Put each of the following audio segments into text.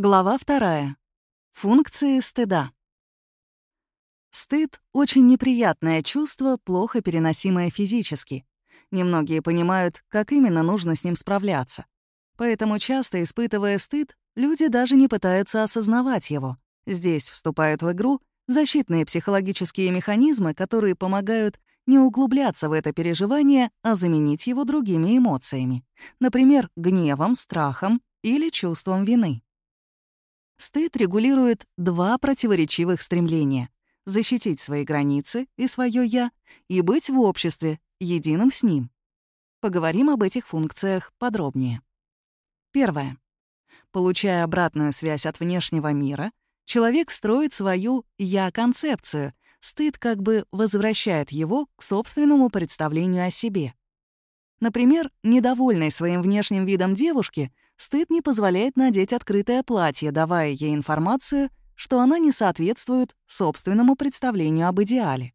Глава вторая. Функции стыда. Стыд — очень неприятное чувство, плохо переносимое физически. Немногие понимают, как именно нужно с ним справляться. Поэтому часто, испытывая стыд, люди даже не пытаются осознавать его. Здесь вступают в игру защитные психологические механизмы, которые помогают не углубляться в это переживание, а заменить его другими эмоциями. Например, гневом, страхом или чувством вины. Стыд регулирует два противоречивых стремления — защитить свои границы и свое «я» и быть в обществе, единым с ним. Поговорим об этих функциях подробнее. Первое. Получая обратную связь от внешнего мира, человек строит свою «я-концепцию», стыд как бы возвращает его к собственному представлению о себе. Например, недовольной своим внешним видом девушке Стыд не позволяет надеть открытое платье, давая ей информацию, что она не соответствует собственному представлению об идеале.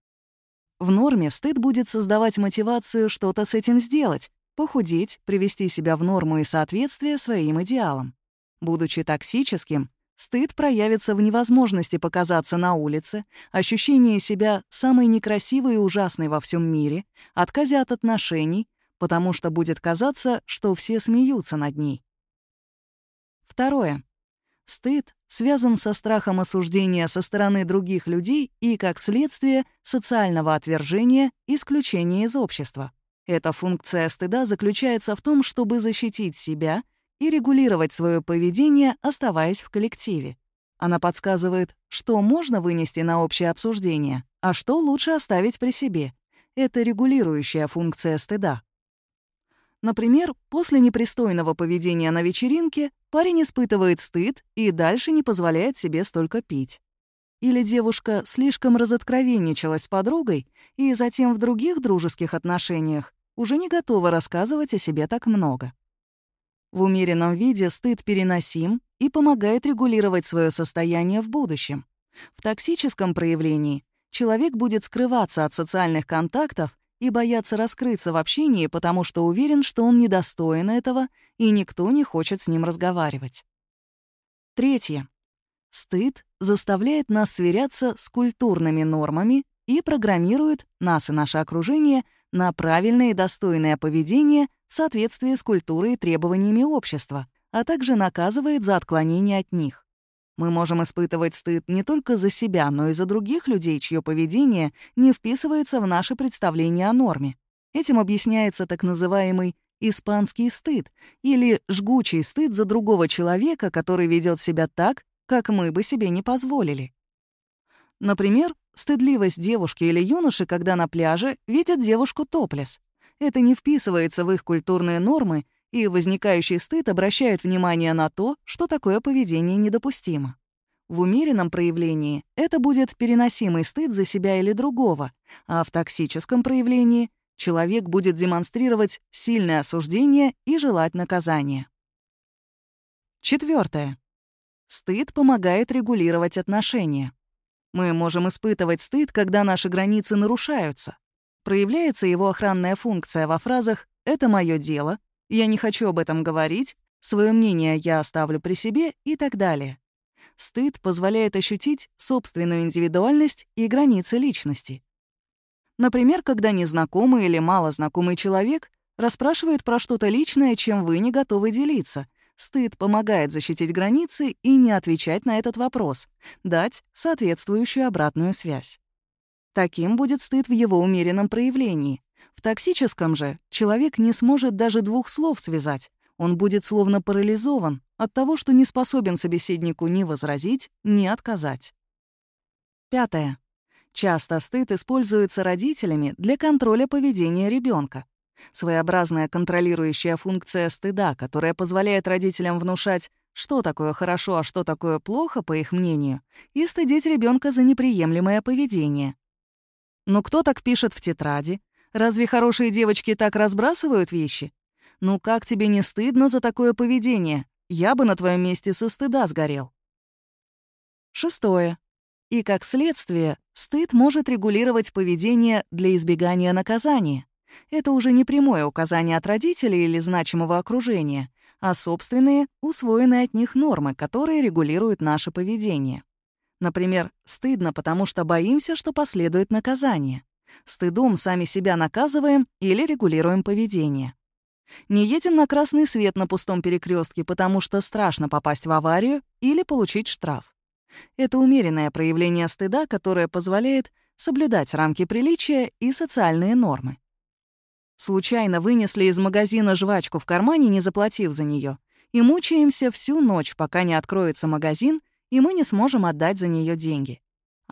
В норме стыд будет создавать мотивацию что-то с этим сделать, похудеть, привести себя в норму и соответствие своим идеалам. Будучи токсическим, стыд проявится в невозможности показаться на улице, ощущении себя самой некрасивой и ужасной во всем мире, отказе от отношений, потому что будет казаться, что все смеются над ней. Второе. Стыд связан со страхом осуждения со стороны других людей и, как следствие, социального отвержения, исключения из общества. Эта функция стыда заключается в том, чтобы защитить себя и регулировать свое поведение, оставаясь в коллективе. Она подсказывает, что можно вынести на общее обсуждение, а что лучше оставить при себе. Это регулирующая функция стыда. Например, после непристойного поведения на вечеринке парень испытывает стыд и дальше не позволяет себе столько пить. Или девушка слишком разоткровенничалась с подругой и затем в других дружеских отношениях уже не готова рассказывать о себе так много. В умеренном виде стыд переносим и помогает регулировать свое состояние в будущем. В токсическом проявлении человек будет скрываться от социальных контактов и боятся раскрыться в общении, потому что уверен, что он недостоин этого, и никто не хочет с ним разговаривать. Третье. Стыд заставляет нас сверяться с культурными нормами и программирует нас и наше окружение на правильное и достойное поведение в соответствии с культурой и требованиями общества, а также наказывает за отклонение от них. Мы можем испытывать стыд не только за себя, но и за других людей, чье поведение не вписывается в наше представление о норме. Этим объясняется так называемый испанский стыд или жгучий стыд за другого человека, который ведет себя так, как мы бы себе не позволили. Например, стыдливость девушки или юноши, когда на пляже видят девушку топлес. Это не вписывается в их культурные нормы и возникающий стыд обращает внимание на то, что такое поведение недопустимо. В умеренном проявлении это будет переносимый стыд за себя или другого, а в токсическом проявлении человек будет демонстрировать сильное осуждение и желать наказания. Четвертое. Стыд помогает регулировать отношения. Мы можем испытывать стыд, когда наши границы нарушаются. Проявляется его охранная функция во фразах «это мое дело», я не хочу об этом говорить, свое мнение я оставлю при себе и так далее. Стыд позволяет ощутить собственную индивидуальность и границы личности. Например, когда незнакомый или малознакомый человек расспрашивает про что-то личное, чем вы не готовы делиться. Стыд помогает защитить границы и не отвечать на этот вопрос, дать соответствующую обратную связь. Таким будет стыд в его умеренном проявлении. В токсическом же человек не сможет даже двух слов связать. Он будет словно парализован от того, что не способен собеседнику ни возразить, ни отказать. Пятое. Часто стыд используется родителями для контроля поведения ребенка. Своеобразная контролирующая функция стыда, которая позволяет родителям внушать, что такое хорошо, а что такое плохо, по их мнению, и стыдить ребенка за неприемлемое поведение. Но кто так пишет в тетради? Разве хорошие девочки так разбрасывают вещи? Ну как тебе не стыдно за такое поведение? Я бы на твоем месте со стыда сгорел. Шестое. И как следствие, стыд может регулировать поведение для избегания наказания. Это уже не прямое указание от родителей или значимого окружения, а собственные — усвоенные от них нормы, которые регулируют наше поведение. Например, стыдно, потому что боимся, что последует наказание. Стыдом сами себя наказываем или регулируем поведение. Не едем на красный свет на пустом перекрестке, потому что страшно попасть в аварию или получить штраф. Это умеренное проявление стыда, которое позволяет соблюдать рамки приличия и социальные нормы. Случайно вынесли из магазина жвачку в кармане, не заплатив за нее, и мучаемся всю ночь, пока не откроется магазин, и мы не сможем отдать за нее деньги.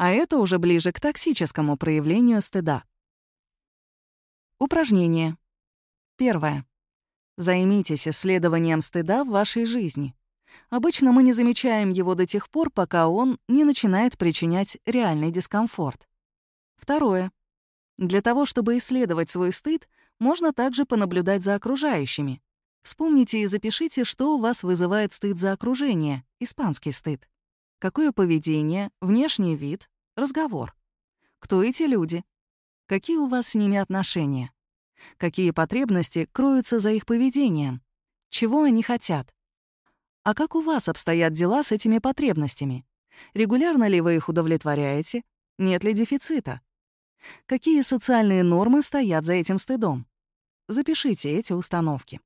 А это уже ближе к токсическому проявлению стыда. Упражнение. Первое. Займитесь исследованием стыда в вашей жизни. Обычно мы не замечаем его до тех пор, пока он не начинает причинять реальный дискомфорт. Второе. Для того, чтобы исследовать свой стыд, можно также понаблюдать за окружающими. Вспомните и запишите, что у вас вызывает стыд за окружение, испанский стыд. Какое поведение, внешний вид, разговор. Кто эти люди? Какие у вас с ними отношения? Какие потребности кроются за их поведением? Чего они хотят? А как у вас обстоят дела с этими потребностями? Регулярно ли вы их удовлетворяете? Нет ли дефицита? Какие социальные нормы стоят за этим стыдом? Запишите эти установки.